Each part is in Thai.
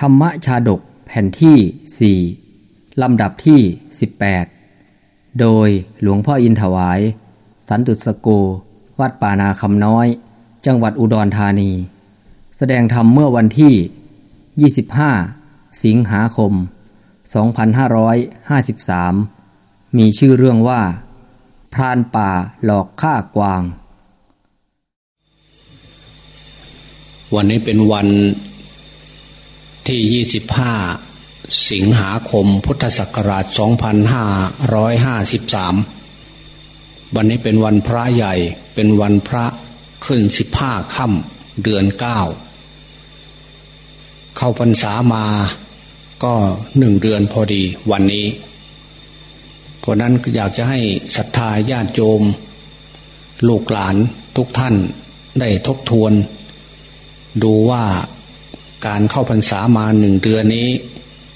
ธรรมชาดกแผ่นที่ 4 ลำดับที่ 18 โดยหลวงพ่ออินถวาย สันตุสโก วัดป่านาคำน้อย จังหวัดอุดรธานี แสดงธรรมเมื่อวันที่ 25 สิงหาคม 2553 มีชื่อเรื่องว่า พรานป่าหลอกฆ่ากวาง วันนี้เป็นวัน ที่ 25 สิงหาคมพุทธศักราช 2553 วันนี้เป็นวันพระใหญ่เป็นวันพระขึ้น 15ค่ำเดือน 9 เข้าพรรษามาก็หนึ่งเดือนพอดีวันนี้ เพราะนั้นอยากจะให้ศรัทธาญาติโยม ลูกหลานทุกท่านได้ทบทวน ดูว่า การเข้าพรรษามาหนึ่งเดือนนี้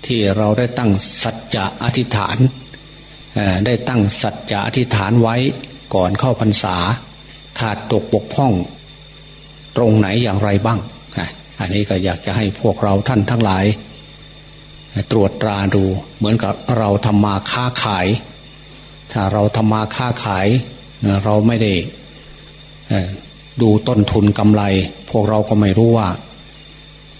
ที่เราได้ตั้งสัจจะอธิษฐานได้ตั้งสัจจะอธิษฐานไว้ก่อนเข้าพรรษา ขาดตกบกพร่อง ตรงไหนอย่างไรบ้าง อันนี้ก็อยากจะให้พวกเราท่านทั้งหลาย ตรวจตราดูเหมือนกับเราทำมาค้าขาย ถ้าเราทำมาค้าขาย เราไม่ได้ดูต้นทุนกำไร พวกเราก็ไม่รู้ว่า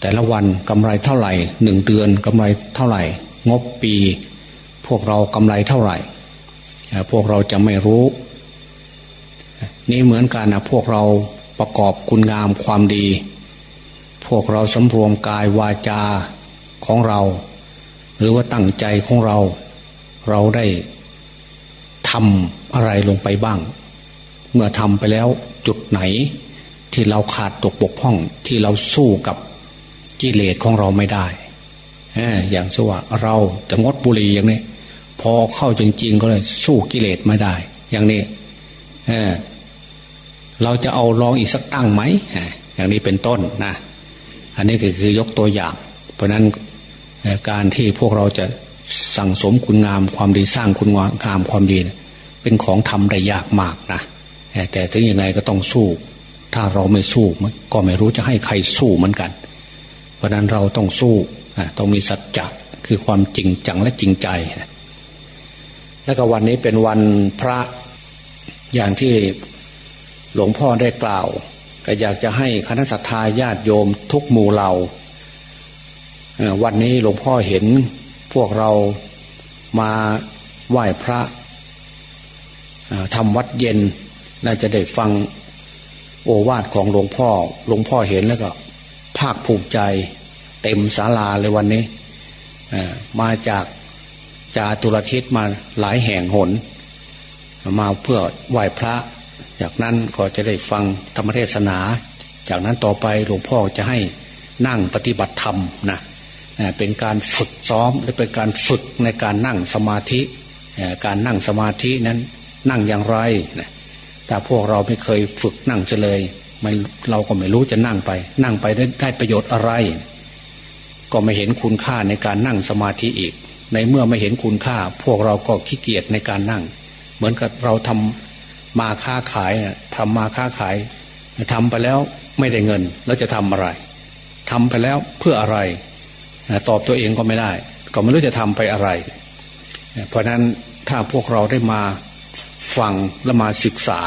แต่ละวันกำไรเท่าไหร่หนึ่งเดือนกำไรเท่าไหร่ งบปี พวกเรากำไรเท่าไหร่ พวกเราจะไม่รู้ นี่เหมือนกันนะพวกเราประกอบคุณงามความดี พวกเราสำรวมกายวาจาของเรา หรือว่าตั้งใจของเรา เราได้ทำอะไรลงไปบ้าง เมื่อทำไปแล้วจุดไหนที่เราขาดตกบกพร่องที่เราสู้กับ กิเลสของเราไม่ได้อย่างเช่นว่าเราจะงดบุหรี่อย่างนี้ พอเข้าจริง ๆ ก็เลยสู้กิเลสไม่ได้ อย่างนี้เเราจะเอาลองอีกสักตั้งไหมอย่างนี้เป็นต้นนะอันนี้ก็คือยกตัวอย่าง เพราะนั้นการที่พวกเราจะสั่งสมคุณงามความดีสร้างคุณงามความดี เป็นของทำได้ยากมากนะแต่ถึงยังไงก็ต้องสู้ ถ้าเราไม่สู้ก็ไม่รู้จะให้ใครสู้เหมือนกัน ราะนั้นเราต้องสู้ต้องมีสัจจะคือความจริงจังและจริงใจ แล้วก็วันนี้เป็นวันพระอย่างที่หลวงพ่อได้กล่าว ก็อยากจะให้คณะสัตยาญาติโยมทุกหมู่เหล่าวันนี้หลวงพ่อเห็นพวกเรามาไหว้พระทำวัดเย็น น่าจะได้ฟังโอวาทของหลวงพ่อ หลวงพ่อเห็นแล้วก็ ภาคภูมิใจ เต็มศาลาเลยวันนี้มาจากจาตุรทิศมาหลายแห่งหน มาเพื่อไหว้พระ จากนั้นก็จะได้ฟังธรรมเทศนา จากนั้นต่อไปหลวงพ่อจะให้นั่งปฏิบัติธรรมนะเป็นการฝึกซ้อมและเป็นการฝึกในการนั่งสมาธิ การนั่งสมาธินั้นนั่งอย่างไรนะแต่พวกเราไม่เคยฝึกนั่งเลย ไม่เราก็ไม่รู้จะนั่งไป นั่งไปได้ได้ประโยชน์อะไร ก็ไม่เห็นคุณค่าในการนั่งสมาธิอีก ในเมื่อไม่เห็นคุณค่า พวกเราก็ขี้เกียจในการนั่ง เหมือนกับเราทำมาค้าขายทำมาค้าขายทำไปแล้วไม่ได้เงินแล้วจะทำอะไรทำไปแล้วเพื่ออะไร ตอบตัวเองก็ไม่ได้ ก็ไม่รู้จะทำไปอะไร เพราะนั้นถ้าพวกเราได้มาฟังและมาศึกษา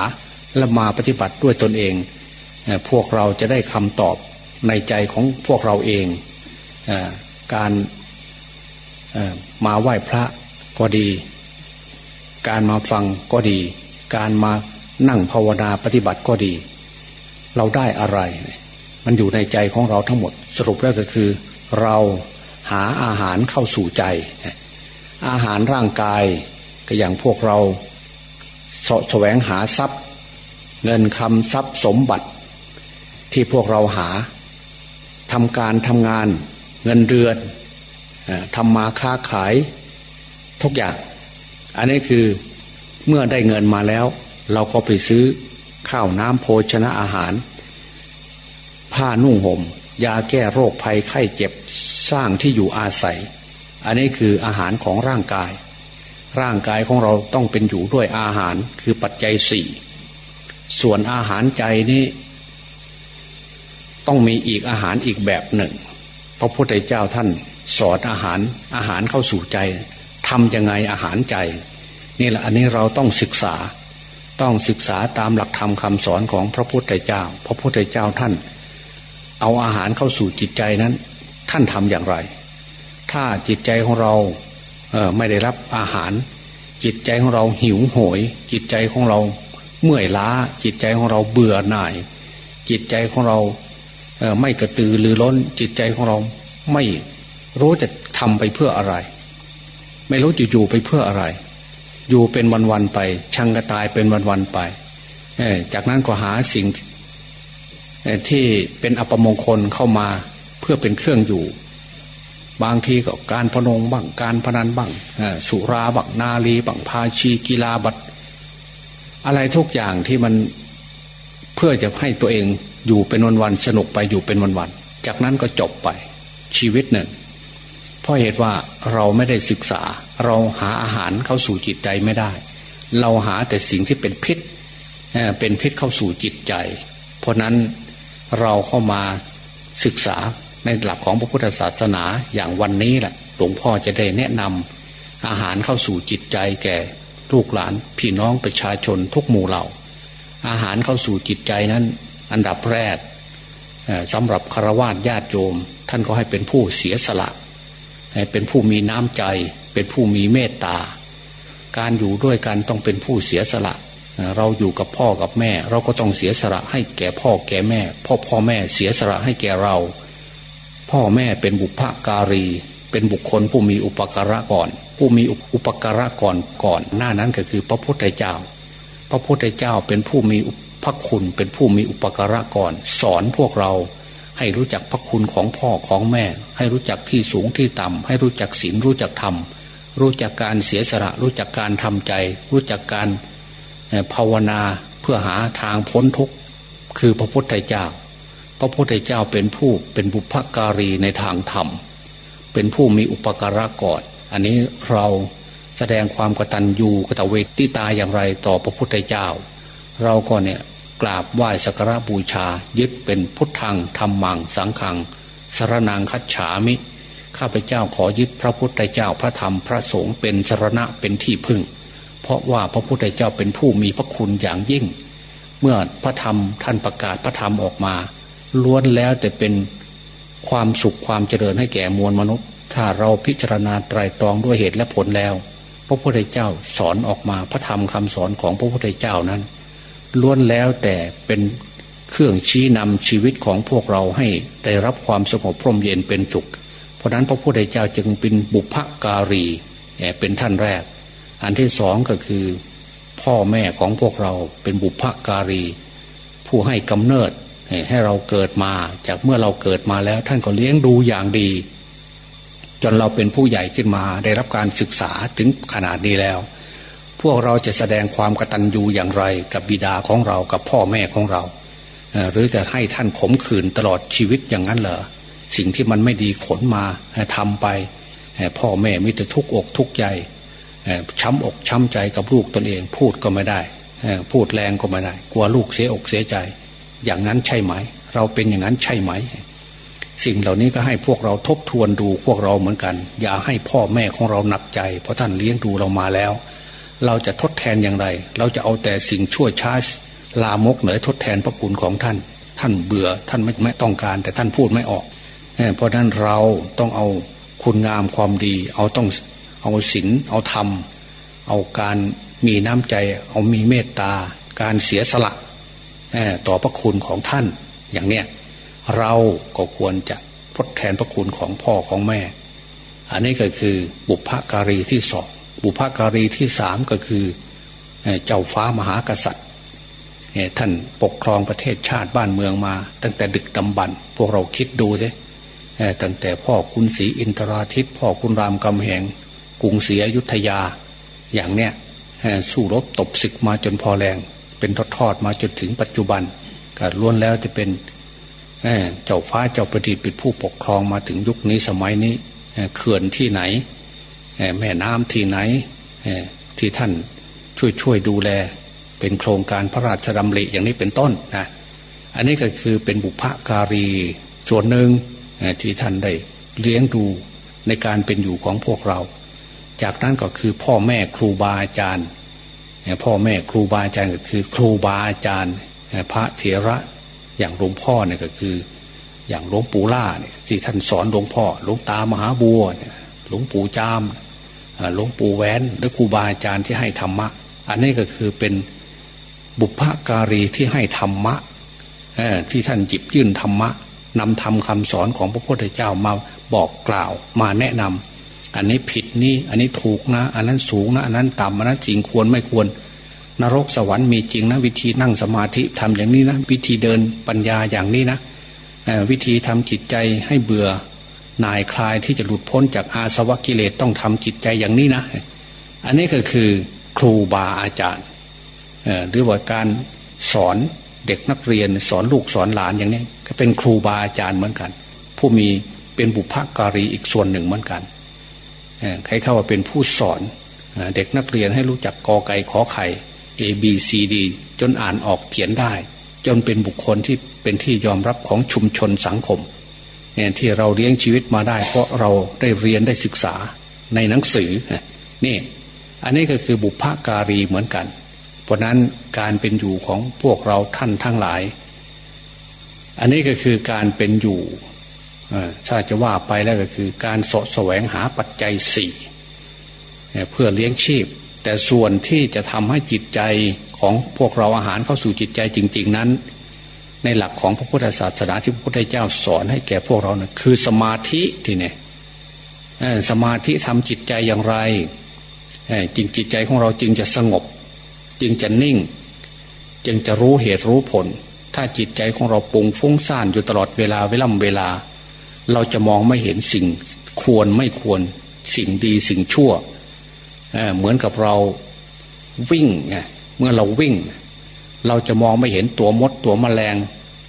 และมาปฏิบัติด้วยตนเอง พวกเราจะได้คำตอบในใจของพวกเราเองการมาไหว้พระก็ดี การมาฟังก็ดี การมานั่งภาวนาปฏิบัติก็ดี เราได้อะไร มันอยู่ในใจของเราทั้งหมด สรุปแล้วก็คือ เราหาอาหารเข้าสู่ใจ อาหารร่างกายก็อย่างพวกเราสแสวงหาทรัพย์ เงินคำทรัพย์สมบัติ ที่พวกเราหาทำการทำงานเงินเดือนทำมาค้าขาย ทุกอย่าง อันนี้คือเมื่อได้เงินมาแล้ว เราก็ไปซื้อข้าวน้ำโภชนะอาหาร ผ้านุ่งหม่มยาแก้โรคภัยไข้เจ็บสร้างที่อยู่อาศัย อันนี้คืออาหารของร่างกาย ร่างกายของเราต้องเป็นอยู่ด้วยอาหารคือปัจจัยสี่ส่วนอาหารใจนี้ ต้องมีอีกอาหารอีกแบบหนึ่ง พระพุทธเจ้าท่านสอนอาหารอาหารเข้าสู่ใจทำยังไงอาหารใจ นี่แหละอันนี้เราต้องศึกษา ต้องศึกษาตามหลักธรรมคาสอนของพระพุทธเจ้า พระพุทธเจ้าท่าน เอาอาหารเข้าสู่จิตใจนั้น ท่านทำอย่างไร ถ้าจิตใจของเราเไม่ได้รับอาหาร จิตใจของเราหิวโหยจิตใจของเราเมื่อยล้า จิตใจของเราเบื่อหน่าย จิตใจของเรา ไม่กระตือรือร้นจิตใจของเราไม่รู้จะทำไปเพื่ออะไร ไม่รู้จะอยู่ไปเพื่ออะไร อยู่เป็นวันๆไป ชังกระตายเป็นวันๆไปจากนั้นก็หาสิ่งที่เป็นอัปมงคลเข้ามาเพื่อเป็นเครื่องอยู่ บางทีก็การพนงบ้างการพนันบ้างสุราบักนาลีบังพาชีกีฬาบัตอะไรทุกอย่างที่มันเพื่อจะให้ตัวเอง อยู่เป็นวันๆสนุกไปอยู่เป็นวันๆจากนั้นก็จบไปชีวิตหนึ่งเพราะเหตุว่าเราไม่ได้ศึกษา เราหาอาหารเข้าสู่จิตใจไม่ได้ เราหาแต่สิ่งที่เป็นพิษเป็นพิษเข้าสู่จิตใจ เพราะนั้นเราเข้ามาศึกษาในหลักของพระพุทธศาสนาอย่างวันนี้แหละหลวงพ่อจะได้แนะนำอาหารเข้าสู่จิตใจแก่ลูกหลานพี่น้องประชาชนทุกหมู่เหล่า อาหารเข้าสู่จิตใจนั้น อันดับแรกสำหรับคารวะญาติโยม ท่านก็ให้เป็นผู้เสียสละ เป็นผู้มีน้ำใจ เป็นผู้มีเมตตา การอยู่ด้วยกันต้องเป็นผู้เสียสละ เราอยู่กับพ่อกับแม่ เราก็ต้องเสียสละให้แก่พ่อแก่แม่ พ่อพ่อแม่เสียสละให้แก่เรา พ่อแม่เป็นบุพการี เป็นบุคคลผู้มีอุปการะก่อน ผู้มีอุปการะก่อนก่อน หน้านั้นก็คือพระพุทธเจ้า พระพุทธเจ้าเป็นผู้มีพ ระคุณเป็นผู้มีอุปการะก่อน สอนพวกเราให้รู้จักพระคุณของพ่อของแม่ ให้รู้จักที่สูงที่ต่ำให้รู้จักศีลรู้จักธรรม รู้จักการเสียสละรู้จักการทำใจ รู้จักการภาวนาเพื่อหาทางพ้นทุกข์คือพระพุทธเจ้า พระพุทธเจ้าเป็นผู้เป็นบุพการีในทางธรรม เป็นผู้มีอุปการะก่อนอันนี้เราแสดงความกตัญญูกตเวทีตาอย่างไรต่อพระพุทธเจ้า เราก็เนี่ย กราบไหว้สักการะบูชา ยึดเป็นพุทธังธรรมัง สังขังสารนางคัจฉามิ ข้าพเจ้าขอยึดพระพุทธเจ้าพระธรรมพระสงฆ์เป็นสรณะเป็นที่พึ่ง เพราะว่าพระพุทธเจ้าเป็นผู้มีพระคุณอย่างยิ่ง เมื่อพระธรรมท่านประกาศพระธรรมออกมา ล้วนแล้วแต่เป็นความสุขความเจริญให้แก่มวลมนุษย์ ถ้าเราพิจารณาไตรตรองด้วยเหตุและผลแล้ว พระพุทธเจ้าสอนออกมาพระธรรมคำสอนของพระพุทธเจ้านั้น ล้วนแล้วแต่เป็นเครื่องชี้นำชีวิตของพวกเราให้ได้รับความสงบพร่มเย็นเป็นสุข เพราะนั้นพระพุทธเจ้าจึงเป็นบุพการีเป็นท่านแรก อันที่สองก็คือ พ่อแม่ของพวกเราเป็นบุพการี ผู้ให้กำเนิดให้เราเกิดมาจากเมื่อเราเกิดมาแล้วท่านก็เลี้ยงดูอย่างดี จนเราเป็นผู้ใหญ่ขึ้นมาได้รับการศึกษาถึงขนาดนี้แล้ว พวกเราจะแสดงความกตัญญูอย่างไร กับบิดาของเรากับพ่อแม่ของเรา หรือจะให้ท่านขมขื่นตลอดชีวิตอย่างนั้นเหรอสิ่งที่มันไม่ดีขนมาทำไป พ่อแม่มิแต่ทุกอกทุกใจช้ำอกช้ำใจกับลูกตนเอง พูดก็ไม่ได้ พูดแรงก็ไม่ได้ กลัวลูกเสียอกเสียใจ อย่างนั้นใช่ไหม เราเป็นอย่างนั้นใช่ไหม สิ่งเหล่านี้ก็ให้พวกเราทบทวนดูพวกเราเหมือนกัน อย่าให้พ่อแม่ของเราหนักใจ เพราะท่านเลี้ยงดูเรามาแล้ว เราจะทดแทนอย่างไร เราจะเอาแต่สิ่งชั่วช้าลามกเหนือทดแทนพระคุณของท่าน ท่านเบื่อท่านไม่ไม่ต้องการ แต่ท่านพูดไม่ออก เพราะนั้นเราต้องเอาคุณงามความดี เอาต้องเอาศีลเอาธรรม เอาการมีน้ำใจ เอามีเมตตา การเสียสละต่อพระคุณของท่านอย่างเนี้ยเราก็ควรจะทดแทนพระคุณของพ่อของแม่ อันนี้ก็คือบุพการีที่สอง บุพการีที่สามก็คือเจ้าฟ้ามหากษัตริย์ท่านปกครองประเทศชาติบ้านเมืองมา ตั้งแต่ดึกดำบรรพวกเราคิดดูสิตั้งแต่พ่อคุณศรีอินทราทิตพ่อคุณรามกำแหงกรุงศรีอยุธยา อย่างเนี้ยสู้รบตบศึกมาจนพอแรง เป็นทอดๆมาจนถึงปัจจุบันก็ล้วนแล้วจะเป็นเจ้าฟ้าเจ้าประดิษฐ์เป็นผู้ปกครองมาถึงยุคนี้สมัยนี้เขื่อนที่ไหน แม่น้ำที่ไหนที่ท่านช่วยช่วยดูแล เป็นโครงการพระราชดำริอย่างนี้เป็นต้นนะอันนี้ก็คือเป็นบุพการีส่วนหนึ่งที่ท่านได้เลี้ยงดูในการเป็นอยู่ของพวกเรา จากนั้นก็คือพ่อแม่ครูบาอาจารย์พ่อแม่ครูบาอาจารย์ก็คือ ครูบาอาจารย์ พระเถระอย่างหลวงพ่อเนี่ยก็คือ อย่างหลวงปู่ล่าเนี่ยที่ท่านสอนหลวงพ่อหลวงตามหาบัวหลวงปู่จาม หลวงปู่แหวนและครูบาอาจารย์ที่ให้ธรรมะ อันนี้ก็คือเป็นบุพการีที่ให้ธรรมะที่ท่านจิบยื่นธรรมะนำธรรมคาสอนของพระพุทธเจ้ามาบอกกล่าวมาแนะนำอันนี้ผิดนี่อันนี้ถูกนะ อันนั้นสูงนะ อันนั้นต่ำอันนั้นจริงควรไม่ควร นรกสวรรค์มีจริงนะ วิธีนั่งสมาธิทำอย่างนี้นะ วิธีเดินปัญญาอย่างนี้นะวิธีทำจิตใจให้เบื่อ นายคลายที่จะหลุดพ้นจากอาสวะกิเลสต้องทำจิตใจอย่างนี้นะ อันนี้ก็คือครูบาอาจารย์หรือว่าการสอนเด็กนักเรียนสอนลูกสอนหลานอย่างนี้ก็เป็นครูบาอาจารย์เหมือนกัน ผู้มีเป็นบุพการีอีกส่วนหนึ่งเหมือนกันใครเข้าว่าเป็นผู้สอนเด็กนักเรียนให้รู้จักกอไก่ขอไข่ A B C D จนอ่านออกเขียนได้ จนเป็นบุคคลที่เป็นที่ยอมรับของชุมชนสังคม ที่เราเลี้ยงชีวิตมาได้ เพราะเราได้เรียนได้ศึกษาในหนังสือนี่ อันนี้ก็คือบุพการีเหมือนกัน เพราะนั้นการเป็นอยู่ของพวกเราท่านทั้งหลาย อันนี้ก็คือการเป็นอยู่ถ้าจะว่าไปแล้วก็คือการสะแสวงหาปัจจัยสี่เพื่อเลี้ยงชีพ แต่ส่วนที่จะทำให้จิตใจของพวกเราอาหารเข้าสู่จิตใจจริง ๆ นั้น ในหลักของพระพุทธศาสนาที่พระพุทธเจ้าสอนให้แก่พวกเรานะคือสมาธิที่เนี่ยสมาธิทำจิตใจอย่างไรจริงจิตใจของเราจึงจะสงบ จึงจะนิ่ง จึงจะรู้เหตุรู้ผล ถ้าจิตใจของเราปุงฟุ้งซ่านอยู่ตลอดเวลาเวลาเวลา เราจะมองไม่เห็นสิ่งควรไม่ควร สิ่งดีสิ่งชั่วเหมือนกับเราวิ่งเมื่อเราวิ่ง เราจะมองไม่เห็นตัวมดตัวมแมลง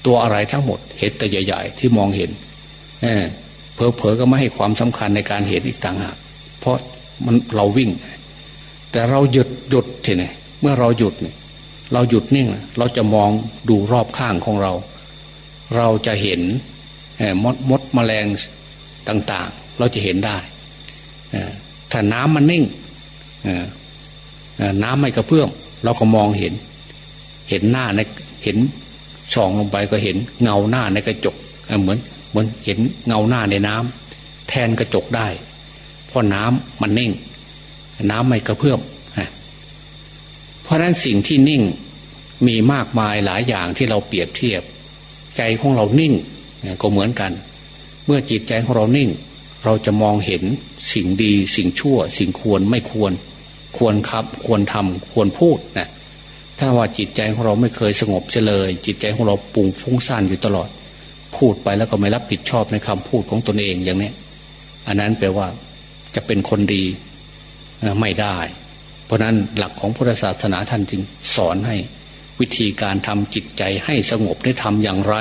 ตัวอะไรทั้งหมด เห็นแต่ใหญ่ ๆ ที่มองเห็นเเพอเพอก็ไม่ให้ความสำคัญในการเห็นอีกต่างหากเพราะมันเราวิ่ง แต่เราหยุดหยุดทีนี่เมื่อเราหยุดเนี่ยเราหยุดนิ่ง เราจะมองดูรอบข้างของเรา เราจะเห็นมดมดมแมลงต่าง ๆ เราจะเห็นได้ถ้าน้ำมันนิ่งน้ำไม่กระเพื่อมเราก็มองเห็น เห็นหน้าในเห็นส่องลงไปก็เห็นเงาหน้าในกระจกเหมือนเหมือนเห็นเงาหน้าในน้ำแทนกระจกได้ เพราะน้ำมันนิ่ง น้ำไม่กระเพื่อมเพราะนั้นสิ่งที่นิ่งมีมากมายหลายอย่างที่เราเปรียบเทียบ ใจของเรานิ่งก็เหมือนกัน เมื่อจิตใจของเรานิ่ง เราจะมองเห็นสิ่งดี สิ่งชั่ว สิ่งควรไม่ควร ควรครับ ควรทำควรพูดนะ ถ้าว่าจิตใจของเราไม่เคยสงบเลย จิตใจของเราปุ่งฟุ้งซ่านอยู่ตลอด พูดไปแล้วก็ไม่รับผิดชอบในคำพูดของตนเองอย่างนี้อันนั้นแปลว่าจะเป็นคนดีไม่ได้ เพราะนั้นหลักของพุทธศาสนาท่านจึงสอนให้วิธีการทำจิตใจให้สงบได้ทำอย่างไร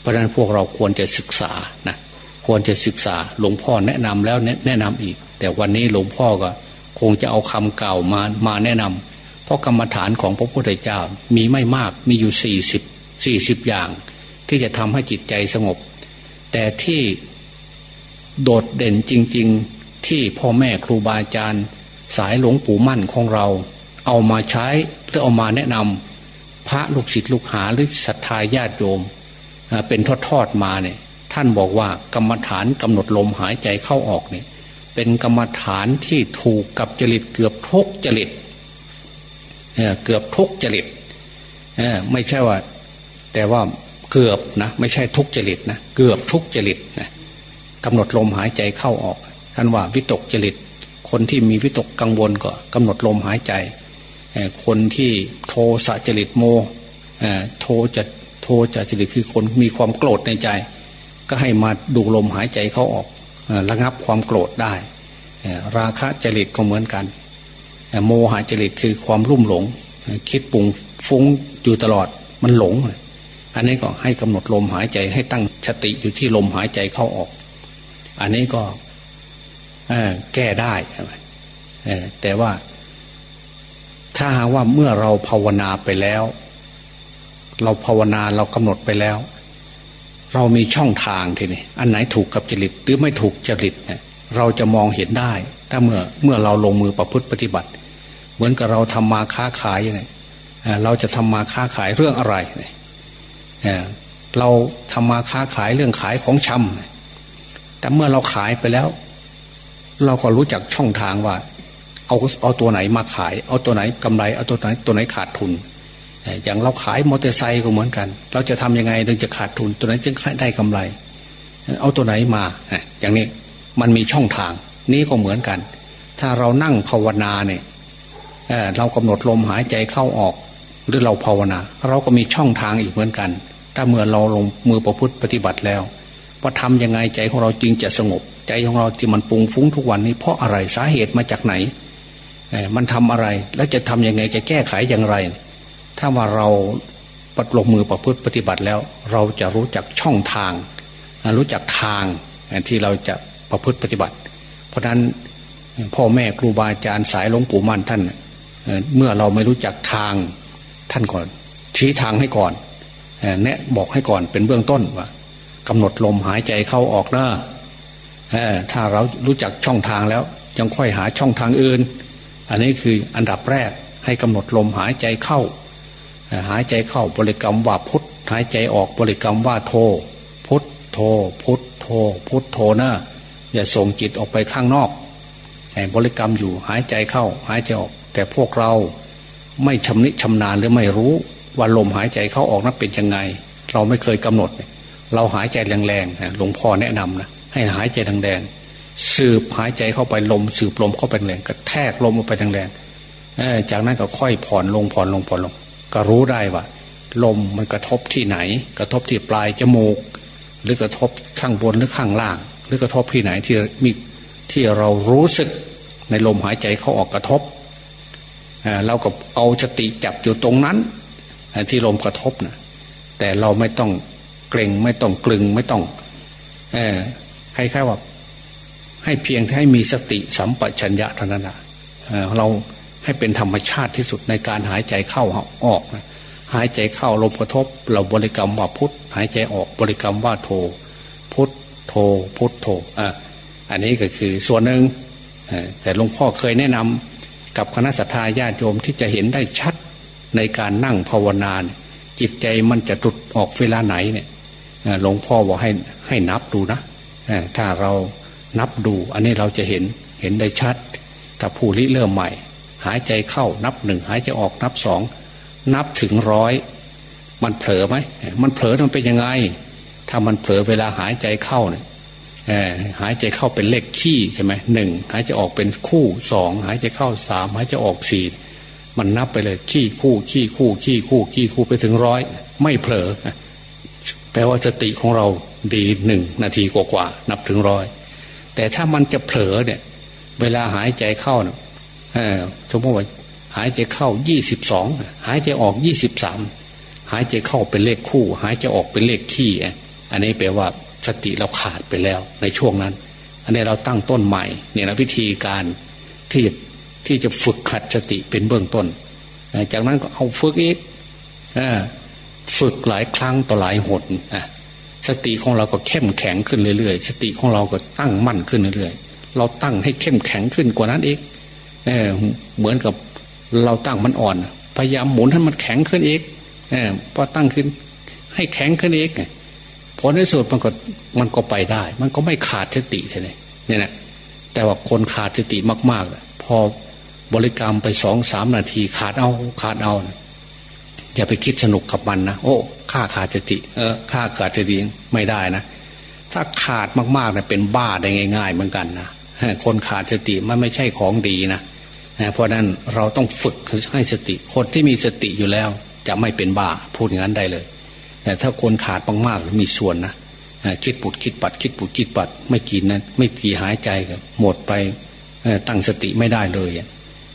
เพราะนั้นพวกเราควรจะศึกษานะควรจะศึกษาหลวงพ่อแนะนำแล้วแนะนำอีก แต่วันนี้หลวงพ่อก็ คงจะเอาคำเก่ามามาแนะนำ ราะกรรมฐานของพระพุทธเจ้ามีไม่มากมีอยู่สี่สิบสี่สิบอย่าง ที่จะทำให้จิตใจสงบ แต่ที่โดดเด่นจริง ๆ ที่พ่อแม่ครูบาอาจารย์ สายหลวงปู่มั่นของเรา เอามาใช้หรือเอามาแนะนำพระลูกศิษย์ลูกหาหรือศรัทธาญาติโยม เป็นทอดๆมาเนี่ยท่านบอกว่ากรรมฐานกำหนดลมหายใจเข้าออกเนี่ยเป็นกรรมฐานที่ถูกกับจริตเกือบทุกจริต เกือบทุกจริตไม่ใช่ว่า แต่ว่าเกือบนะไม่ใช่ทุกจริตนะเกือบทุกจริตนะกำหนดลมหายใจเข้าออก ท่านว่าวิตกจริต คนที่มีวิตกกังวลก็กำหนดลมหายใจ คนที่โทสะจริตโมโทจะโทจะจริตคือคนมีความโกรธในใจ ก็ให้มาดูลมหายใจเข้าออกระงับความโกรธได้ ราคะจริตก็เหมือนกัน โมหะจริตคือความรุ่มหลง คิดปุงฟุ้งอยู่ตลอดมันหลง อันนี้ก็ให้กำหนดลมหายใจให้ตั้งสติอยู่ที่ลมหายใจเข้าออก อันนี้ก็แก้ได้แต่ว่า ถ้าหากว่าเมื่อเราภาวนาไปแล้ว เราภาวนาเรากำหนดไปแล้ว เรามีช่องทางทีนี้อันไหนถูกกับจริตหรือไม่ถูกจริตเนี่ยเราจะมองเห็นได้ ถ้าเมื่อเมื่อเราลงมือประพฤติปฏิบัติ เหมือนกับเราทำมาค้าขายเนี่ยเราจะทำมาค้าขายเรื่องอะไรเนี่ยเราทำมาค้าขายเรื่องขายของชำแต่เมื่อเราขายไปแล้ว เราก็รู้จักช่องทางว่า เอาเอาตัวไหนมาขาย เอาตัวไหนกำไร เอาตัวไหนตัวไหนขาดทุน อย่างเราขายมอเตอร์ไซค์ก็เหมือนกัน เราจะทำยังไงถึงจะขาดทุน ตัวไหนจึงได้กำไร เอาตัวไหนมา อย่างนี้มันมีช่องทาง นี้ก็เหมือนกัน ถ้าเรานั่งภาวนาเนี่ย เรากำหนดลมหายใจเข้าออก หรือเราภาวนา เราก็มีช่องทางอีกเหมือนกัน ถ้าเมื่อเราลงมือประพฤติปฏิบัติแล้วว่าทำยังไงใจของเราจึงจะสงบ ใจของเราที่มันปุงฟุ้งทุกวันนี้เพราะอะไรสาเหตุมาจากไหนมันทำอะไรแล้วจะทํำยังไงจะแก้ไขอย่างไร ถ้าว่าเราปัดลงมือประพฤติปฏิบัติแล้ว เราจะรู้จักช่องทาง รู้จักทางที่เราจะประพฤติปฏิบัติ เพราะฉะนั้นพ่อแม่ครูบาอาจารย์สายหลวงปู่มั่นท่าน เมื่อเราไม่รู้จักทางท่านก่อน ชี้ทางให้ก่อนแนะบอกให้ก่อนเป็นเบื้องต้นว่ากำหนดลมหายใจเข้าออกนะถ้าเรารู้จักช่องทางแล้วยังค่อยหาช่องทางอื่น อันนี้คืออันดับแรกให้กำหนดลมหายใจเข้า หายใจเข้าบริกรรมว่าพุทหายใจออกบริกรรมว่าโท พุทโท พุทโท พุทโทนะอย่าส่งจิตออกไปข้างนอกบริกรรมอยู่หายใจเข้า หายใจออก แต่พวกเราไม่ชำนิชำนาญหรือไม่รู้ว่าลมหายใจเข้าออกนั้นเป็นยังไง เราไม่เคยกำหนด เราหายใจแรงๆหลวงพ่อแนะนำนะให้หายใจแรงๆสืบหายใจเข้าไปลมสืบลมเข้าไปแรงกระแทกลมออกไปแรงๆจากนั้นก็ค่อยผ่อนลงผ่อนลงผ่อนลง ก็รู้ได้ว่าลมมันกระทบที่ไหน กระทบที่ปลายจมูก หรือกระทบข้างบนหรือข้างล่าง หรือกระทบที่ไหนที่มีที่เรารู้สึกในลมหายใจเขาออกกระทบ เราก็เอาสติจับอยู่ตรงนั้น ที่ลมกระทบนะแต่เราไม่ต้องเกรงไม่ต้องกลึงไม่ต้องอให้แค่ว่าให้เพียงให้มีสติสัมปชัญญะเท่านั้นนะเราให้เป็นธรรมชาติที่สุดในการหายใจเข้าออกนะหายใจเข้าลมกระทบ เราบริกรรมว่าพุทธหายใจออกบริกรรมว่าโท พุทธโท พุทธโทอะอันนี้ก็คือส่วนหนึ่งแต่หลวงพ่อเคยแนะนำ กับคณะสัตยาญาติโยมที่จะเห็นได้ชัดในการนั่งภาวนาจิตใจมันจะตุดออกเวลาไหนเนี่ยหลวงพ่อบอกให้ให้นับดูนะถ้าเรานับดู อันนี้เราจะเห็นเห็นได้ชัด ถ้าผู้ริเริ่มใหม่ หายใจเข้านับหนึ่งหายใจออกนับสองนับถึงร้อยมันเผลอไหมมันเผลอมันเป็นยังไง ถ้ามันเผลอเวลาหายใจเข้าเนี่ย หายใจเข้าเป็นเลขขี้ใช่ไหมหนึ่งหายใจออกเป็นคู่สองหายใจเข้าสามหายใจออกสี่มันนับไปเลยขี้คู่ขี้คู่ขี้คู่ขี้คู่ไปถึงร้อยไม่เผลอแปลว่าสติของเราดีหนึ่งนาทีกว่าๆนับถึงร้อยแต่ถ้ามันจะเผลอเนี่ย เวลาหายใจเข้าเนี่ยสมมติว่าหายใจเข้ายี่สิบสองหายใจออกยี่สิบสามหายใจเข้าเป็นเลขคู่ หายใจออกเป็นเลขขี้อันนี้แปลว่า สติเราขาดไปแล้วในช่วงนั้น อันนี้เราตั้งต้นใหม่เนี่ยนะวิธีการที่ที่จะฝึกขัดสติเป็นเบื้องต้น จากนั้นก็เอาฝึกอีกฝึกหลายครั้งต่อหลายหนสติของเราก็เข้มแข็งขึ้นเรื่อยๆ สติของเราก็ตั้งมั่นขึ้นเรื่อยๆ เราตั้งให้เข้มแข็งขึ้นกว่านั้นอีกเอเหมือนกับเราตั้งมันอ่อน พยายามหมุนให้มันแข็งขึ้นอีกเอพอตั้งขึ้น ให้แข็งขึ้นอีก ผลในสุดมันก็มันก็ไปได้ มันก็ไม่ขาดสติเท่านี้เนี่ยนะแต่ว่าคนขาดสติมากๆพอบริกรรมไปสองสามนาทีขาดเอาขาดเอาอย่าไปคิดสนุกกับมันนะโอ้ข้าขาดสติ เออข้าขาดสติไม่ได้นะถ้าขาดมากๆเนี่ยเป็นบ้าได้ง่าย ๆ เหมือนกันนะคนขาดสติมันไม่ใช่ของดีนะเพราะนั้นเราต้องฝึกให้สติ คนที่มีสติอยู่แล้ว จะไม่เป็นบ้าพูดอย่างนั้นได้เลย แต่ถ้าคนขาดมากๆมีส่วนนะคิดปุดคิดปัด คิดปุดคิดปัด ไม่กินนั้นไม่กี่หายใจก็หมดไปตั้งสติไม่ได้เลย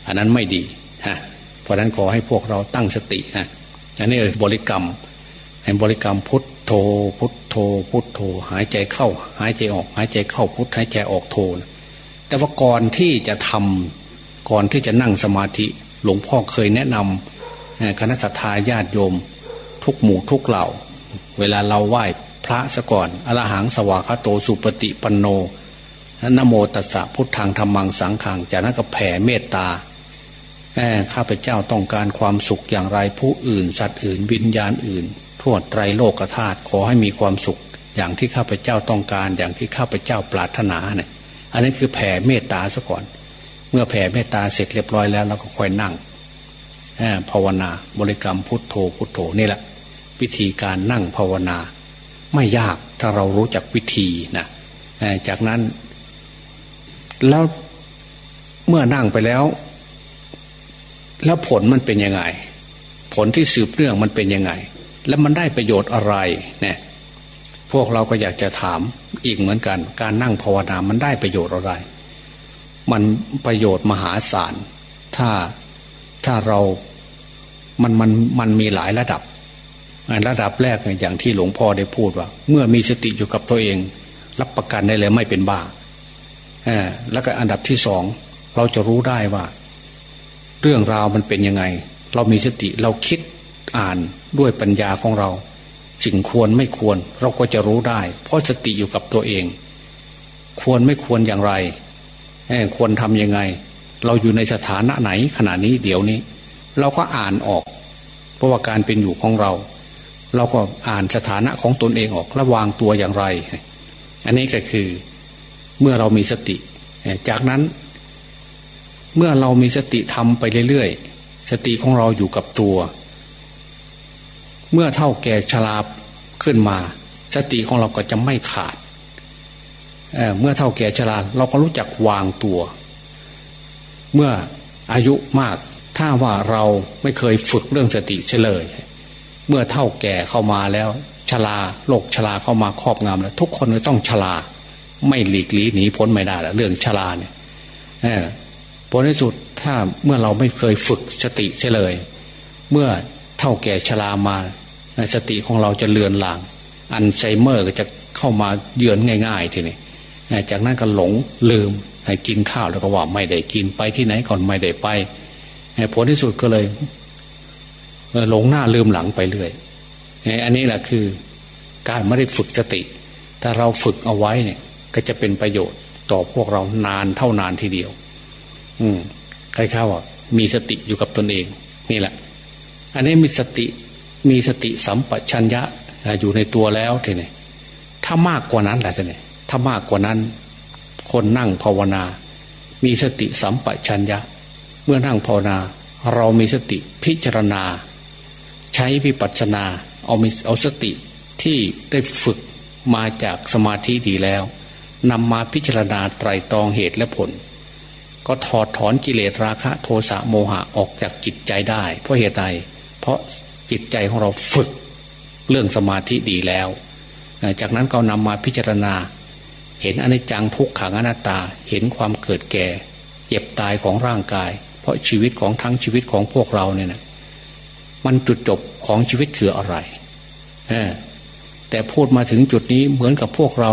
อันนั้นไม่ดีฮะเพราะนั้นขอให้พวกเราตั้งสติฮะอันนี้บริกรรมให้บริกรรมพุทโธพุทโธพุทโธ หายใจเข้า หายใจออก หายใจเข้าพุทหายใจออกโธนะแต่ว่าก่อนที่จะทำก่อนที่จะนั่งสมาธิ หลวงพ่อเคยแนะนำคณะสัตยาญาติโยม ทุกหมู่ทุกเหล่า เวลาเราไหว้พระสก่อนอรหังสวากาโตสุปฏิปันโนนโมตัสสะพุทธังธรรมังสังขังจากนั้นก็แผ่เมตตาข้าพเจ้าต้องการความสุขอย่างไรผู้อื่น สัตว์อื่น วิญญาณอื่น ทั่วไตรโลกธาตุขอให้มีความสุข อย่างที่ข้าพเจ้าต้องการ อย่างที่ข้าพเจ้าปรารถนาเนี่ยอันนี้คือแผ่เมตตาซะก่อน เมื่อแผ่เมตตาเสร็จเรียบร้อยแล้วเราก็ค่อยนั่งภาวนาบริกรรมพุทโธพุทโธนี่แหละ วิธีการนั่งภาวนา ไม่ยากถ้าเรารู้จักวิธีนะจากนั้น แล้วเมื่อนั่งไปแล้ว แล้วผลมันเป็นยังไง ผลที่สืบเรื่องมันเป็นยังไง แล้วมันได้ประโยชน์อะไรเนี่ยพวกเราก็อยากจะถามอีกเหมือนกัน การนั่งภาวนามันได้ประโยชน์อะไร มันประโยชน์มหาศาล ถ้าถ้าเรามันมันมันมีหลายระดับ ระดับแรกอย่างที่หลวงพ่อได้พูดว่า เมื่อมีสติอยู่กับตัวเอง รับประกันได้เลยไม่เป็นบ้าแล้วก็อันดับที่สองเราจะรู้ได้ว่า เรื่องราวมันเป็นยังไง เรามีสติเราคิดอ่านด้วยปัญญาของเราสิ่งควรไม่ควรเราก็จะรู้ได้ เพราะสติอยู่กับตัวเอง ควรไม่ควรอย่างไรควรทำยังไง เราอยู่ในสถานะไหนขณะนี้เดี๋ยวนี้ เราก็อ่านออก เพราะว่าการเป็นอยู่ของเรา เราก็อ่านสถานะของตนเองออกและวางตัวอย่างไร อันนี้ก็คือเมื่อเรามีสติ จากนั้น เมื่อเรามีสติทำไปเรื่อยๆ สติของเราอยู่กับตัว เมื่อเท่าแก่ชราขึ้นมา สติของเราก็จะไม่ขาดเเมื่อเท่าแก่ชราเราก็รู้จักวางตัว เมื่ออายุมากถ้าว่าเราไม่เคยฝึกเรื่องสติเฉลย เมื่อเท่าแก่เข้ามาแล้ว ชราโรคชราเข้ามาครอบงำแล้ว ทุกคนก็ต้องชรา ไม่หลีกหลีหนีพ้นไม่ได้แล้วเรื่องชราเนี่ยผลที่สุดถ้าเมื่อเราไม่เคยฝึกสติเฉลย เมื่อเท่าแก่ชรามาสติของเราจะเลือนลาง อันไซเมอร์ก็จะเข้ามาเยือนง่าย ๆ ทีนี้จากนั้นก็หลงลืมกินข้าวแล้วก็ว่าไม่ได้กินไปที่ไหนก่อนไม่ได้ไปผลที่สุดก็เลย หลงหน้าลืมหลังไปเรื่อยอันนี้แหละคือการไม่ได้ฝึกสติ ถ้าเราฝึกเอาไว้เนี่ย ก็จะเป็นประโยชน์ต่อพวกเรานานเท่านานทีเดียว อืมใครเข้าวมีสติอยู่กับตนเอง นี่แหละ อันนี้มีสติมีสติสัมปชัญญะอยู่ในตัวแล้วทีนี้ถ้ามากกว่านั้นแหละทีนี้ถ้ามากกว่านั้น คนนั่งภาวนา มีสติสัมปชัญญะ เมื่อนั่งภาวนา เรามีสติพิจารณา ใช้วิปัสสนาเอามีเอาสติที่ได้ฝึกมาจากสมาธิดีแล้วนำมาพิจารณาไตรตรองเหตุและผล ก็ถอดถอนกิเลสราคะ โทสะโมหะออกจากจิตใจได้ เพราะเหตุใดเพราะจิตใจของเราฝึกเรื่องสมาธิดีแล้ว จากนั้นก็นำมาพิจารณา เห็นอนิจจังทุกขังอนัตตาเห็นความเกิดแก่ เจ็บตายของร่างกาย เพราะชีวิตของทั้งชีวิตของพวกเราเนี่ยนะ มันจุดจบของชีวิตคืออะไรแต่พูดมาถึงจุดนี้เหมือนกับพวกเรา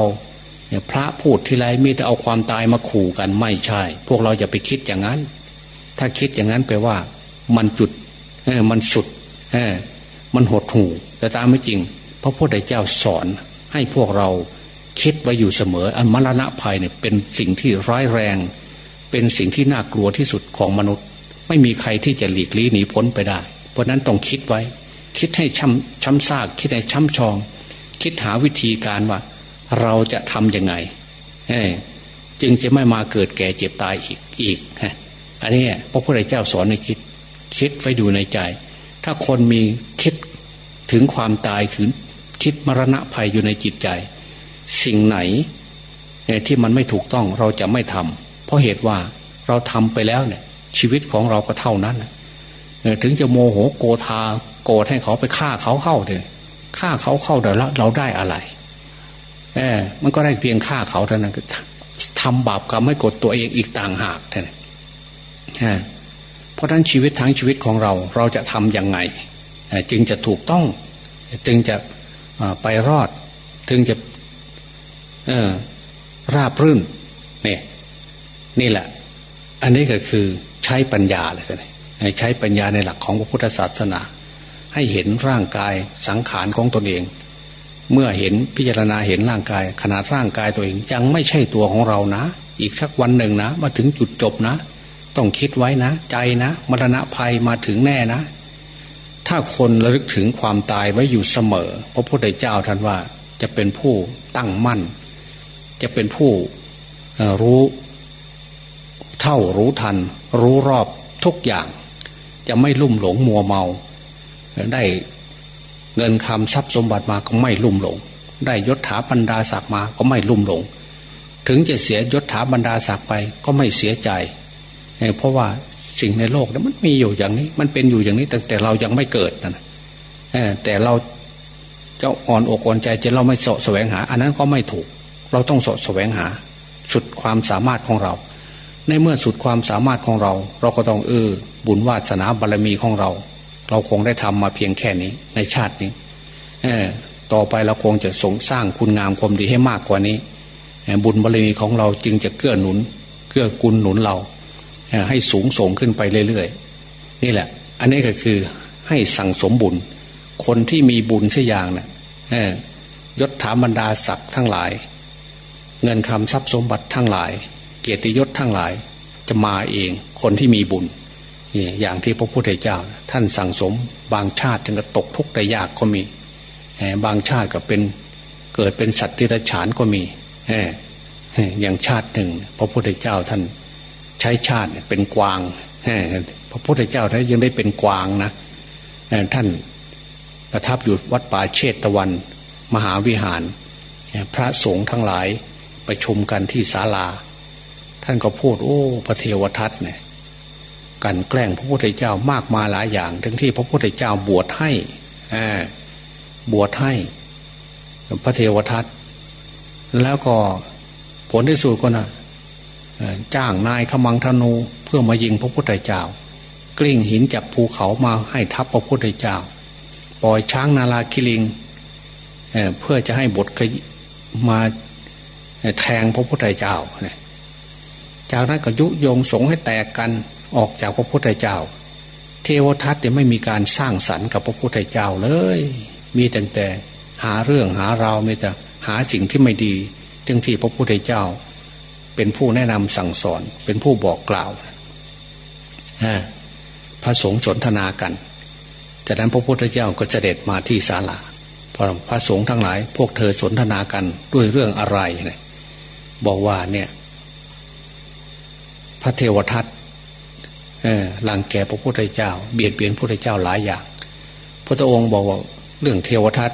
เนี่ยพระพูดทีไรมีแต่เอาความตายมาขู่กันไม่ใช่ พวกเราอย่าไปคิดอย่างนั้น ถ้าคิดอย่างนั้นแปลว่า มันจุดมันสุดมันหดหูแต่ตามไม่จริง พระพุทธเจ้าสอนให้พวกเราคิดไว้อยู่เสมออมรณะภัยเนี่ยเป็นสิ่งที่ร้ายแรง เป็นสิ่งที่น่ากลัวที่สุดของมนุษย์ ไม่มีใครที่จะหลีกลี่หนีพ้นไปได้ เพราะนั้นต้องคิดไว้ คิดให้ช้ำช้ำซาก คิดให้ช้ำชอง คิดหาวิธีการว่า เราจะทำยังไงจึงจะไม่มาเกิดแก่เจ็บตายอีกอีกอันนี้พระพุทธเจ้าสอนให้คิด คิดไว้ดูในใจ ถ้าคนมีคิดถึงความตายถึงคิดมรณะภัยอยู่ในจิตใจ สิ่งไหนที่มันไม่ถูกต้องเราจะไม่ทำเพราะเหตุว่าเราทำไปแล้วเนี่ยชีวิตของเราก็เท่านั้น ถึงจะโมโหโกธาโกรธให้เขาไปฆ่าเขาเข้าเลยฆ่าเขาเข้าเดี๋ยวเราได้อะไรเออมันก็ได้เพียงฆ่าเขาเท่านั้นทำบาปกรรมไม่กดตัวเองอีกต่างหากเท่านั้นเพราะนั้นชีวิตทั้งชีวิตของเราเราจะทำยังไง จึงจะถูกต้อง จึงจะไปรอดถึงจะราบรื่นนี่นี่แหละ อันนี้ก็คือใช้ปัญญาเลยท่าน ใช้ปัญญาในหลักของพระพุทธศาสนา ให้เห็นร่างกายสังขารของตนเอง เมื่อเห็นพิจารณาเห็นร่างกาย ขนาดร่างกายตัวเอง ยังไม่ใช่ตัวของเรานะ อีกสักวันหนึ่งนะ มาถึงจุดจบนะ ต้องคิดไว้นะ ใจนะมรณะภัยมาถึงแน่นะ ถ้าคนระลึกถึงความตายไว้อยู่เสมอ พระพุทธเจ้าท่านว่าจะเป็นผู้ตั้งมั่น จะเป็นผู้รู้เท่ารู้ทัน รู้รอบทุกอย่าง จะไม่ลุ่มหลงมัวเมา ได้เงินคำทรัพย์สมบัติมาก็ไม่ลุ่มหลง ได้ยศถาบรรดาศักดิ์มาก็ไม่ลุ่มหลง ถึงจะเสียยศถาบรรดาศักดิ์ไปก็ไม่เสียใจ เพราะว่าสิ่งในโลกนั้นมันมีอยู่อย่างนี้ มันเป็นอยู่อย่างนี้แต่แต่เรายังไม่เกิดนะแต่เราจะอ่อนอกอ่อนใจจะเราไม่สะแสวงหา อันนั้นก็ไม่ถูก เราต้องสะแสวงหา สุดความสามารถของเรา ในเมื่อสุดความสามารถของเรา เราก็ต้องเออ บุญวาสนาบารรมีของเรา เราคงได้ทำมาเพียงแค่นี้ในชาตินี้ต่อไปเราคงจะสงสร้างคุณงามความดีให้มากกว่านี้ บุญบารมีของเราจึงจะเกื้อหนุน เกื้อกูลหนุนเรา ให้สูงส่งขึ้นไปเรื่อยๆนี่แหละ อันนี้ก็คือให้สั่งสมบุญ คนที่มีบุญเช่อย่างนะ่ะยศถาบรรดาศักดิ์ทั้งหลาย เงินคำทรัพย์สมบัติทั้งหลาย เกียรติยศทั้งหลาย จะมาเองคนที่มีบุญ นี่อย่างที่พระพุทธเจ้า ท่านสั่งสม บางชาติจึงก็ตกทุกข์ได้ยากก็มีบางชาติก็เป็นเกิดเป็นสัตว์ที่ระฉานก็มีอย่างชาติหนึ่ง พระพุทธเจ้าท่านใช้ชาติเป็นกวางพระพุทธเจ้าท่านยังได้เป็นกวางนะท่านประทับอยู่วัดป่าเชตตะวัน มหาวิหาร พระสงฆ์ทั้งหลายไปชมกันที่ศาลา ท่านก็พูด โอ้ พระเทวทัตเนี่ย กันแกล้งพระพุทธเจ้ามากมาหลายอย่าง ทั้งที่พระพุทธเจ้าบวชให้บวชให้ พระเทวทัตแล้วก็ผลที่สุดก็นะจ้างนายขมังธนูเพื่อมายิงพระพุทธเจ้า กลิ้งหินจากภูเขามาให้ทับพระพุทธเจ้า ปล่อยช้างนาลาคิลิงเเพื่อจะให้บทมาแทงพระพุทธเจ้า จากนั้นก็ยุยงสงให้แตกกัน ออกจากพระพุทธเจ้า เทวทัตเนี่ยไม่มีการสร้างสรรค์กับพระพุทธเจ้าเลย มีแต่แต่หาเรื่องหาราวมีแต่หาสิ่งที่ไม่ดีจึงที่พระพุทธเจ้า เป็นผู้แนะนำสั่งสอน เป็นผู้บอกกล่าวพระสงฆ์สนทนากัน จากนั้นพระพุทธเจ้าก็เสด็จมาที่ศาลาพอพระสงฆ์ทั้งหลาย พวกเธอสนทนากันด้วยเรื่องอะไรเนี่ยบอกว่าเนี่ย พระเทวทัต ลังแก่พระพุทธเจ้า เบียดเบียนพระพุทธเจ้าหลายอย่างพระองค์บอกว่าเรื่องเทวทัต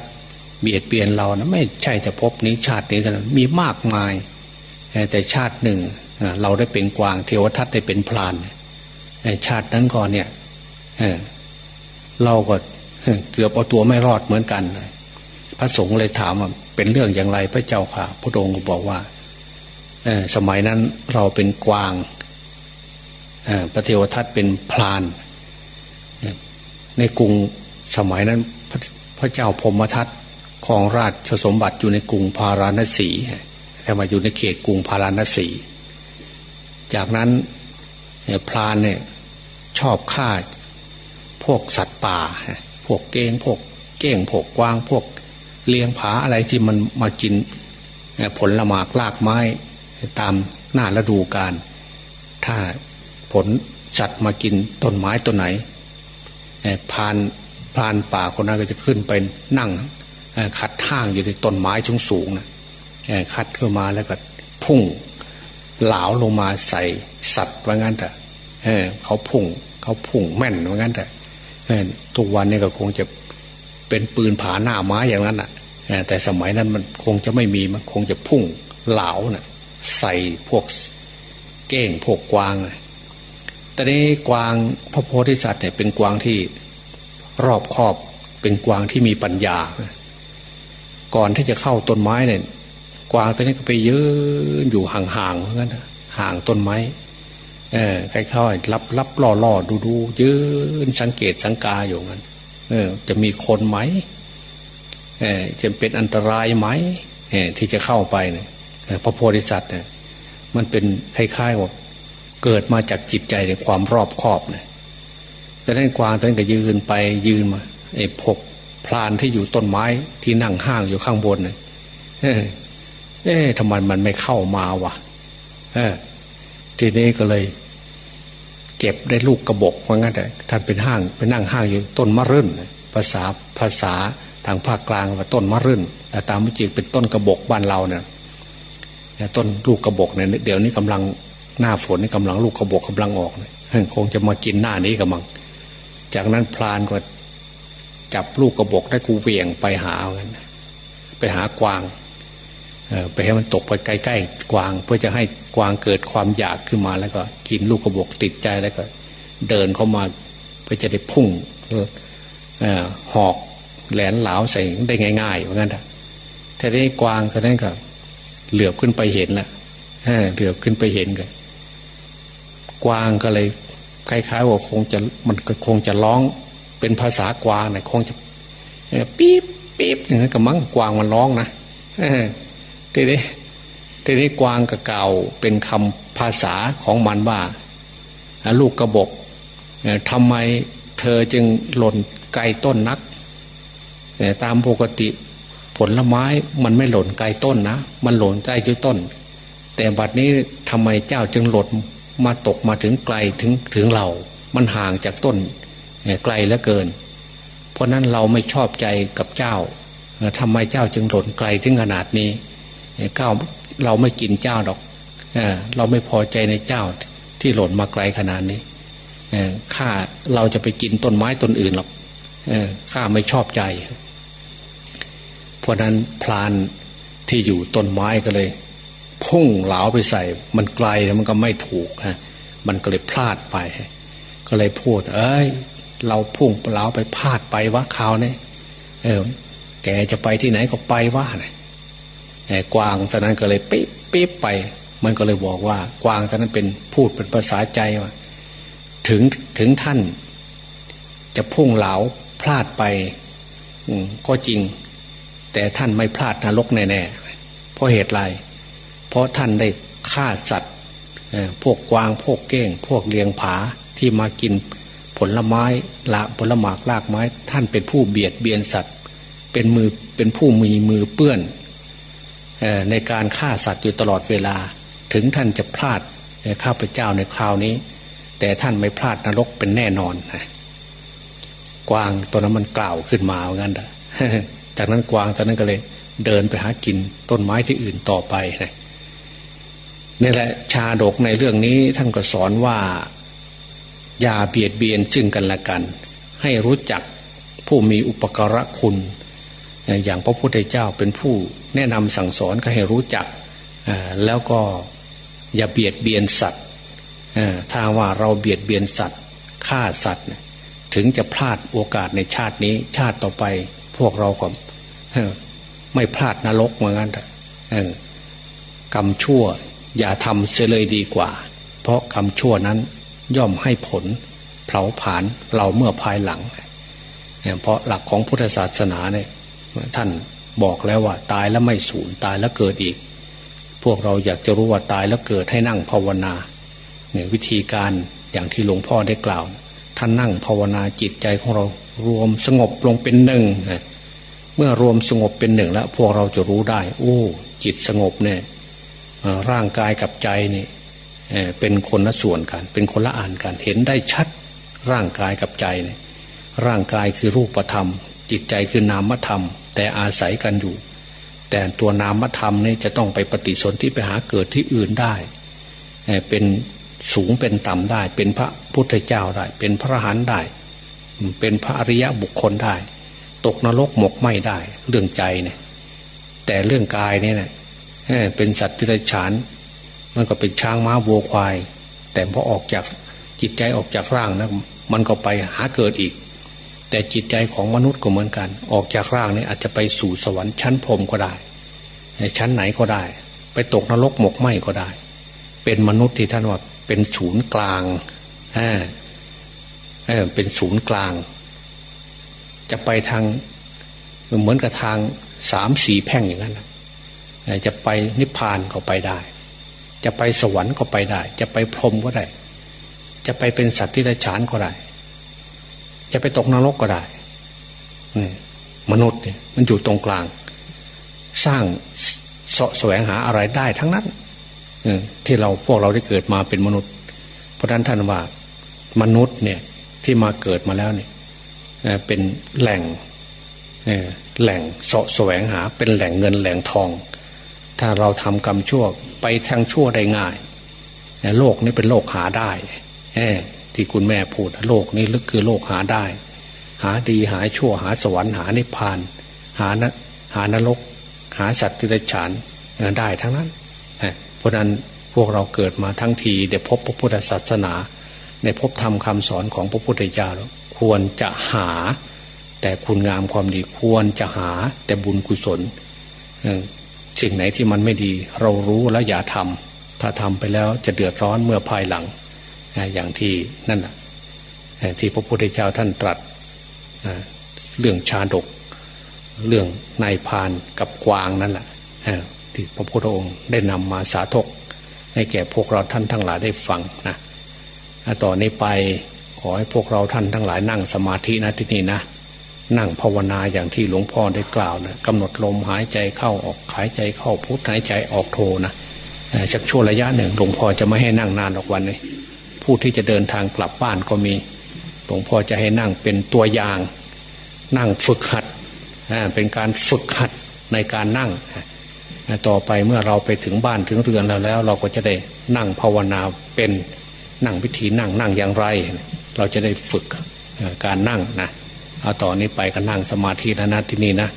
เบียดเบียนเรานะไม่ใช่แต่พบนี้ชาตินี้เท่านั้นมีมากมาย แต่ชาติหนึ่งเราได้เป็นกวางเทวทัตได้เป็นพลานชาตินั้นก่อนเนี่ยเราก็เกือบเอาตัวไม่รอดเหมือนกัน พระสงฆ์เลยถามว่าเป็นเรื่องอย่างไรพระเจ้าค่ะ พระองค์ก็บอกว่าสมัยนั้นเราเป็นกวาง พระเทวทัตเป็นพรานในกรุงสมัยนั้นพระพระเจ้าพมทัตครองราชสมบัติอยู่ในกรุงพาราณสีแต่มาอยู่ในเขตกรุงพาราณสี จากนั้นพรานเนี่ยชอบฆ่าพวกสัตว์ป่า พวกเก้งพวกเก้งพวกกวางพวกเลี้ยงผาอะไรที่มันมากินผลละหมากลากไม้ตามหน้าฤดูกาลถ้า ผลจัดมากินต้นไม้ต้นไหนพานพานป่าคนนั้นก็จะขึ้นไปนั่งขัดท่างอยู่ในต้นไม้ชงสูงนะคัดขึ้นมาแล้วก็พุ่งเหลาลงมาใส่สัตว์ว่างั้นแต่เขาพุ่งเขาพุ่งแม่นว่างั้นแต่ทุกวันนี้ก็คงจะเป็นปืนผาหน้าไม้อย่างนั้นอะแต่สมัยนั้นมันคงจะไม่มีมันคงจะพุ่งเหลานะ่ะใส่พวกเก้งพวกกวางนะ แต่นี้กวางพระโพธิสัตว์เนี่ยเป็นกวางที่รอบคอบเป็นกวางที่มีปัญญา ก่อนที่จะเข้าต้นไม้เนี่ยกวางตัวนี้ก็ไปยืนอยู่ห่างๆเพราะงั้นห่างต้นไม้ เออใครๆรับรับล่อล่อดูดูยืนสังเกตสังกาอยู่งั้นเออ จะมีคนไหมเออจะเป็นอันตรายไหมเออที่จะเข้าไปเนี่ยพระโพธิสัตว์เนี่ยมันเป็นคล้ายๆว่า เกิดมาจากจิตใจในความรอบคอบเนี่ยแต่ท่านกวางท่านก็ยืนไปยืนมาไอ้พกพรานที่อยู่ต้นไม้ที่นั่งห้างอยู่ข้างบนเนี่ยเอ๊ะทำไมมันไม่เข้ามาวะเออทีนี้ก็เลย เก็บได้ลูกกระบอกว่างั้นแต่ท่านเป็นห้างไปนั่งห้างอยู่ต้นมะรื่นภาษาภาษาทางภาคกลางว่าต้นมะรื่นแต่ตามจริงเป็นต้นกระบอกบ้านเราเนี่ยต้นลูกกระบอกเนี่ยเดี๋ยวนี้กำลัง หน้าฝนนี่กำลังลูกกระบอกกำลังออกเนี่ยคงจะมากินหน้านี้กำลัง จากนั้นพลานก็จับลูกกระบอกได้กูเวียงไปหาเงินไปหากวางไปให้มันตกไปใกล้ๆกวาง เพื่อจะให้กวางเกิดความอยากขึ้นมาแล้วก็กินลูกกระบอกติดใจแล้วก็ เดินเข้ามาเพื่อจะได้พุ่งหอกแหลนเหลาใส่ได้ง่ายๆเหมือนกันแต่ที่กวางตอนนั้นก็เหลือบขึ้นไปเห็นละเหลือบขึ้นไปเห็นกัน กวางก็เลยคล้ายๆว่าคงจะมันก็คงจะร้องเป็นภาษากวางเนี่ยคงจะปี๊บปี๊บอย่างนั้นกับมั้งกวางมันร้องนะทีนี้ทีนี้กวางกับเก่าเป็นคำภาษาของมันว่าลูกกระบอกทำไมเธอจึงหล่นไกลต้นนักตามปกติผลไม้มันไม่หล่นไกลต้นนะ มันหล่นใกล้จุดต้น แต่บัดนี้ทำไมเจ้าจึงหล่น มาตกมาถึงไกลถึงถึงเรา มันห่างจากต้นไกลเหลือเกิน เพราะนั้นเราไม่ชอบใจกับเจ้าทำไมเจ้าจึงหล่นไกลถึงขนาดนี้เก้าเราไม่กินเจ้าดอกเราไม่พอใจในเจ้าที่หล่นมาไกลขนาดนี้ข้าเราจะไปกินต้นไม้ต้นอื่นหรอกข้าไม่ชอบใจ เพราะนั้นพลานที่อยู่ต้นไม้ก็เลย พุ่งเหลาไปใส่ มันไกลแล้วมันก็ไม่ถูกฮะมันก็เลยพลาดไป ก็เลยพูด เอ้ย เราพุ่งเหลาไปพลาดไปวะข่าวนี่เออ แกจะไปที่ไหนก็ไปว่าเนี่ยกวางตอนนั้นก็เลยปิ๊บปิ๊บไป มันก็เลยบอกว่า กวางตอนนั้นเป็นพูดเป็นภาษาใจว่าถึงถึงท่าน จะพุ่งเหลาพลาดไปก็จริง แต่ท่านไม่พลาดนรกแน่ๆเพราะเหตุไร เพราะท่านได้ฆ่าสัตว์พวกกวางพวกเก้ง พวกเลียงผาที่มากินผลไม้ละผลหมากลากไม้ ท่านเป็นผู้เบียดเบียนสัตว์ เป็นมือเป็นผู้มีมือเปื้อนในการฆ่าสัตว์อยู่ตลอดเวลา ถึงท่านจะพลาดข้าพเจ้าในคราวนี้ แต่ท่านไม่พลาดนรกเป็นแน่นอนนะกวางตัวนั้นมันกล่าวขึ้นมาเหมือนกันจากนั้นกวางตอนนั้นก็เลย เดินไปหากินต้นไม้ที่อื่นต่อไปนะ นี่แหละชาดกในเรื่องนี้ท่านก็สอนว่าอย่าเบียดเบียนจึงกันละกัน ให้รู้จักผู้มีอุปการะคุณ อย่างพระพุทธเจ้าเป็นผู้แนะนำสั่งสอนก็ให้รู้จัก แล้วก็อย่าเบียดเบียนสัตว์ถ้าว่าเราเบียดเบียนสัตว์ฆ่าสัตว์ ถึงจะพลาดโอกาสในชาตินี้ ชาติต่อไปพวกเราก็ไม่พลาดนรกเหมือนกันกรรมชั่ว อย่าทำเสียเลยดีกว่า เพราะกรรมชั่วนั้นย่อมให้ผลเผาผลาญเราเมื่อภายหลัง เพราะหลักของพุทธศาสนาเนี่ยท่านบอกแล้วว่าตายแล้วไม่สูญตายแล้วเกิดอีก พวกเราอยากจะรู้ว่าตายแล้วเกิดให้นั่งภาวนาเนี่ยวิธีการอย่างที่หลวงพ่อได้กล่าว ท่านนั่งภาวนาจิตใจของเรารวมสงบลงเป็นหนึ่ง เมื่อรวมสงบเป็นหนึ่งแล้ว พวกเราจะรู้ได้ โอ้ จิตสงบเนี่ย ร่างกายกับใจนี่เป็นคนละส่วนกัน เป็นคนละอ่านกัน เห็นได้ชัดร่างกายกับใจเนี่ยร่างกายคือรูปธรรม จิตใจคือนามธรรม แต่อาศัยกันอยู่ แต่ตัวนามธรรมนี่จะต้องไปปฏิสนธิไปหาเกิดที่อื่นได้เป็นสูงเป็นต่ำได้ เป็นพระพุทธเจ้าได้ เป็นพระหันได้ เป็นพระอริยะบุคคลได้ ตกนรกหมกไม่ได้ เรื่องใจเนี่ยแต่เรื่องกายเนี่ย เป็นสัตว์ที่ไรฉาน มันก็เป็นช้างม้าวัวควาย แต่พอออกจากจิตใจออกจากร่างนะมันก็ไปหาเกิดอีก แต่จิตใจของมนุษย์ก็เหมือนกัน ออกจากร่างนี่อาจจะไปสู่สวรรค์ชั้นพรมก็ได้ชั้นไหนก็ได้ ไปตกนรกหมกไหมก็ได้ เป็นมนุษย์ที่ท่านว่าเป็นศูนย์กลางเออเออเป็นศูนย์กลาง จะไปทางเหมือนกับทางสามสี่แพ่งอย่างนั้น จะไปนิพพานก็ไปได้ จะไปสวรรค์ก็ไปได้ จะไปพรหมก็ได้ จะไปเป็นสัตว์ที่ได้ฉานก็ได้ จะไปตกนรกก็ได้มนุษย์เนี่ยมันอยู่ตรงกลาง สร้างสะแสวงหาอะไรได้ทั้งนั้นที่เราพวกเราได้เกิดมาเป็นมนุษย์ เพราะฉะนั้นท่านว่ามนุษย์เนี่ยที่มาเกิดมาแล้วเนี่ยเป็นแหล่งแหล่งสะแสวงหาเป็นแหล่งเงินแหล่งทอง ถ้าเราทำกรรมชั่วไปทางชั่วได้ง่ายโลกนี้เป็นโลกหาได้ที่คุณแม่พูดโลกนี้ลึกคือโลกหาได้ หาดีหาชั่วหาสวรรค์หานิพพาน หานหานรก หาสัตว์ที่ไรฉานได้ทั้งนั้นเพราะนั้นพวกเราเกิดมาทั้งทีเดี๋ยวพบพระพุทธศาสนาในพบธรรมคาสอนของพระพุทธเจ้าแล้วควรจะหา แต่คุณงามความดีควรจะหาแต่บุญกุศล สิ่งไหนที่มันไม่ดี เรารู้แล้วอย่าทำถ้าทำไปแล้วจะเดือดร้อนเมื่อภายหลัง อย่างที่นั่นแหะที่พระพุทธเจ้าท่านตรัสเรื่องชาดก เรื่องนายพานกับกวางนั่นแหละที่พระพุทธองค์ได้นำมาสาธก ให้แก่พวกเราท่านทั้งหลายได้ฟังนะต่อนนี้ไปขอให้พวกเราท่านทั้งหลายนั่งสมาธินะที่นี่นะ นั่งภาวนาอย่างที่หลวงพ่อได้กล่าวนะกำหนดลมหายใจเข้าออกหายใจเข้าพุทหายใจออกโทนะชักช่วงระยะหนึ่งหลวงพ่อจะไม่ให้นั่งนานออกวันนี้ผู้ที่จะเดินทางกลับบ้านก็มี หลวงพ่อจะให้นั่งเป็นตัวอย่าง นั่งฝึกหัดเป็นการฝึกหัดในการนั่ง ต่อไปเมื่อเราไปถึงบ้านถึงเรือนแล้วแล้ว เราก็จะได้นั่งภาวนาเป็นนั่งวิธีนั่งนั่งอย่างไร เราจะได้ฝึกการนั่งนะ เอาต่อนนี้ไปก็นั่งสมาธินะนะที่นี่นะ